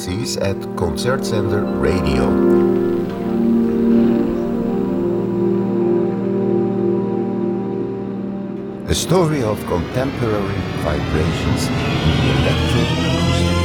frequencies at Concertzender Radio. A story of contemporary vibrations in the electroacoustic Question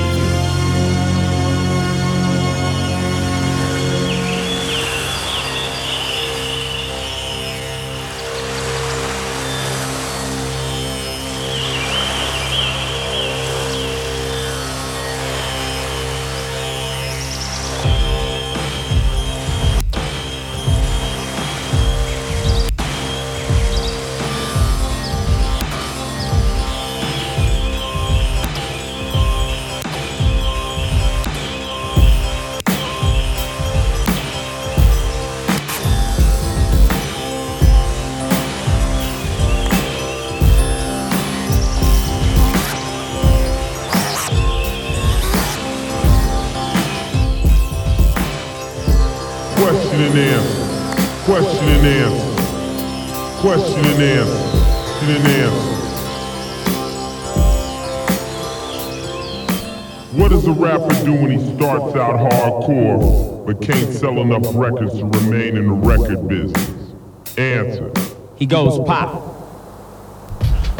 sell enough records to remain in the record business? Answer. He goes pop.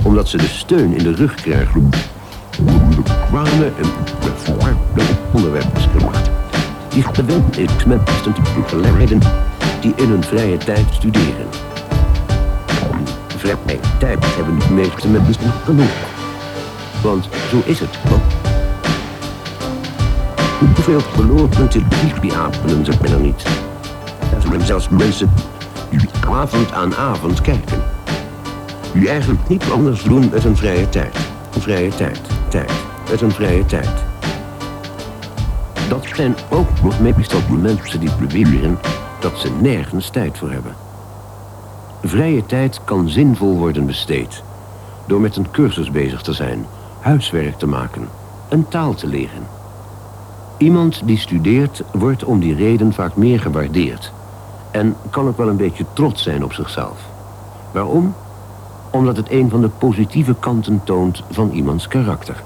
Omdat ze de steun in de rug krijgen. Kwamen en voor de onderwerpers gemaakt. Die gewend is met studenten die in hun vrije tijd studeren. Vrije tijd hebben de meeste mensen genoeg. Want zo is het. toch? Hoeveel de biesbieapelen zijn er niet? Er zijn zelfs mensen die avond aan avond kijken. Die eigenlijk niet anders doen met hun vrije tijd. Een vrije tijd, tijd, met een vrije tijd. Dat zijn ook nog meestal die mensen die beweren dat ze nergens tijd voor hebben. Vrije tijd kan zinvol worden besteed. Door met een cursus bezig te zijn, huiswerk te maken, een taal te leren. Iemand die studeert wordt om die reden vaak meer gewaardeerd. En kan ook wel een beetje trots zijn op zichzelf. Waarom? Omdat het een van de positieve kanten toont van iemands karakter.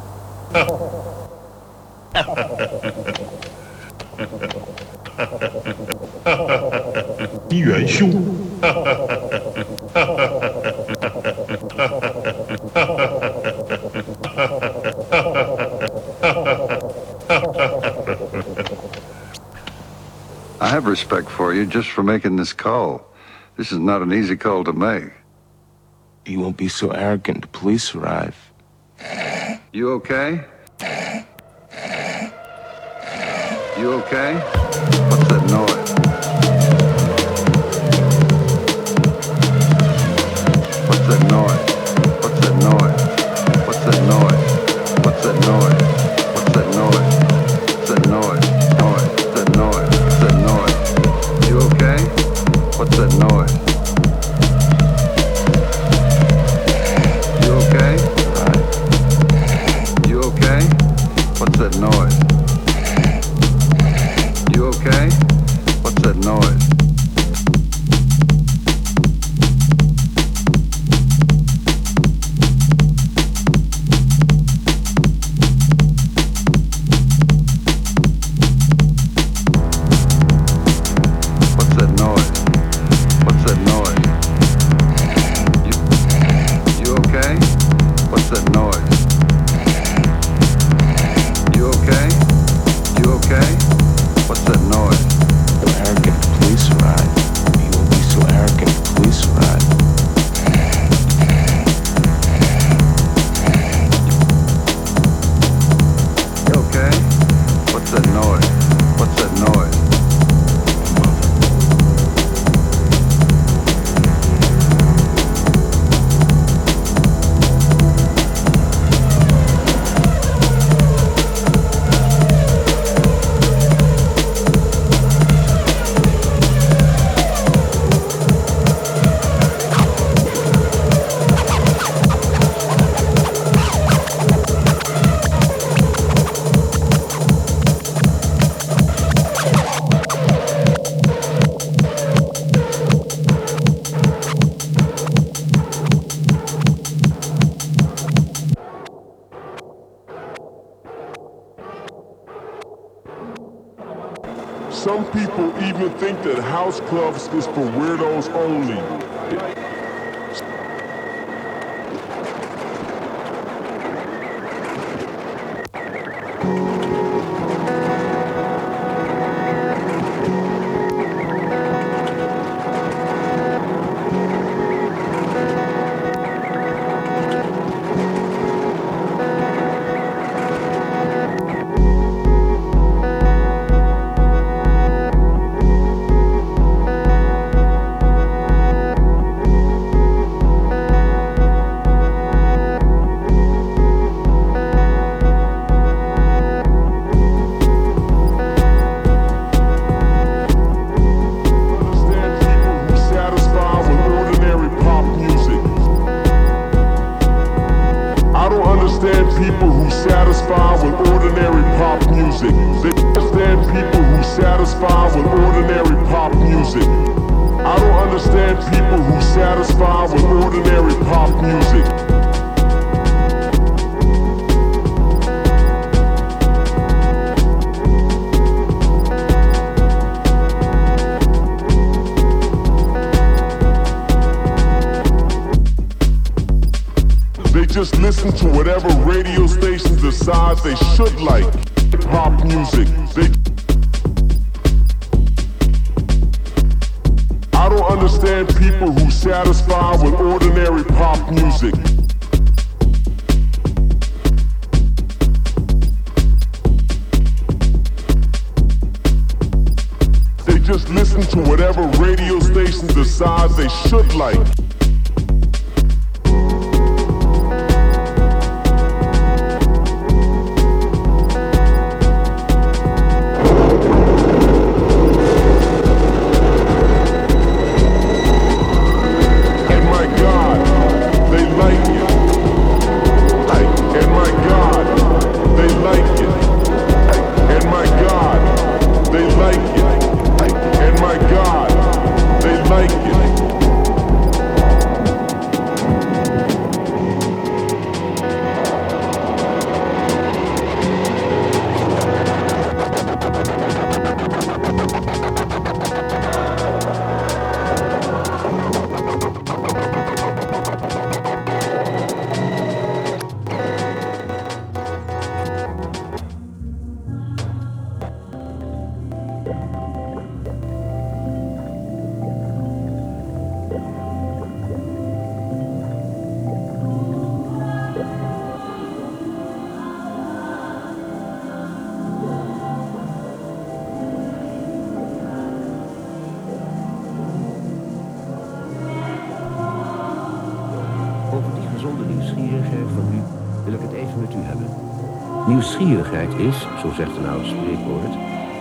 Respect for you just for making this call. This is not an easy call to make. You won't be so arrogant. The police arrive. You okay? You okay? What's that noise?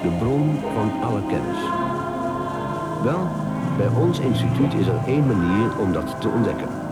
de bron van alle kennis. Wel, bij ons instituut is er één manier om dat te ontdekken.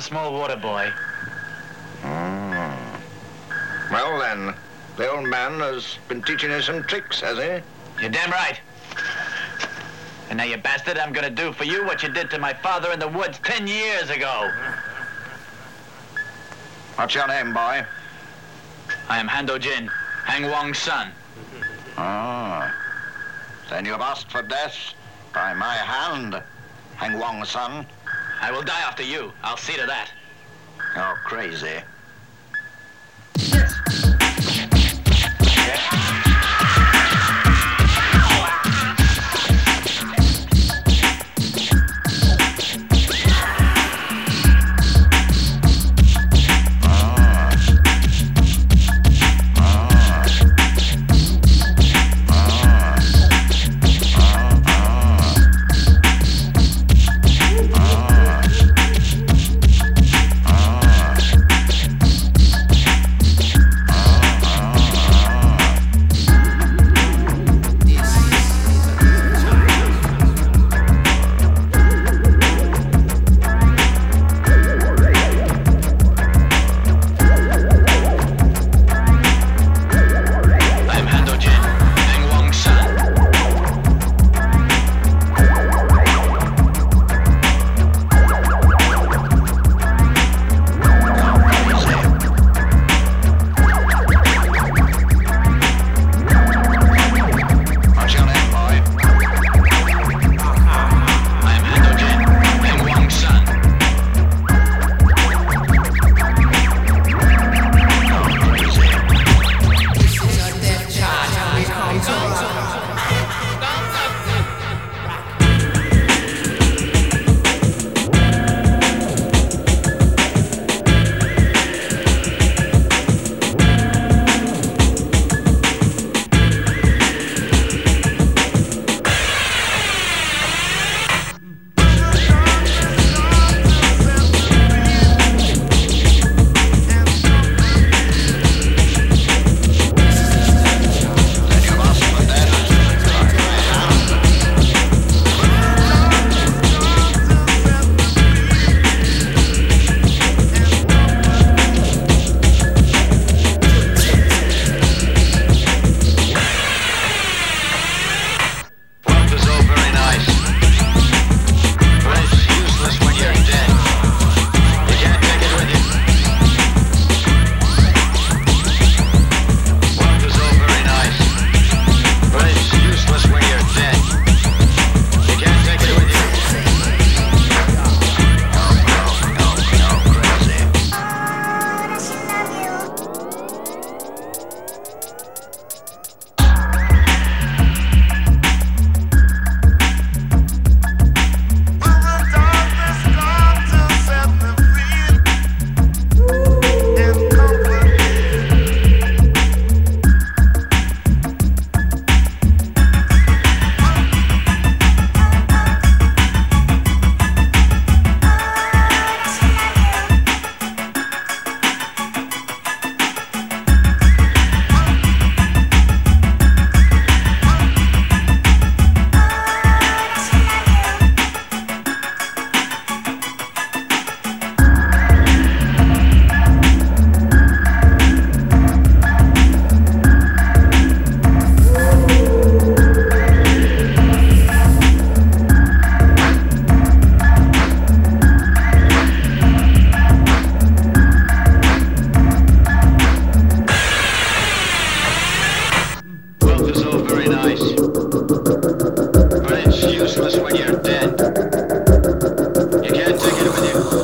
A small water boy? Well then, the old man has been teaching you some tricks, has he? You're damn right. And now, you bastard, I'm gonna do for you what you did to my father in the woods ten years ago. What's your name, boy? I am Hando Jin, Hang Wong's son. Ah. Then you've asked for death by my hand, Hang Wong son. I will die after you. I'll see to that. You're crazy. I'm Avenue.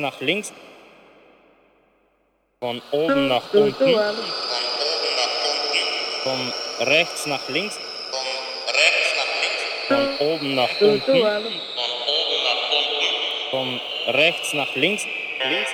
nach links, von oben nach unten, von rechts nach links, von oben nach unten, von rechts nach links, links.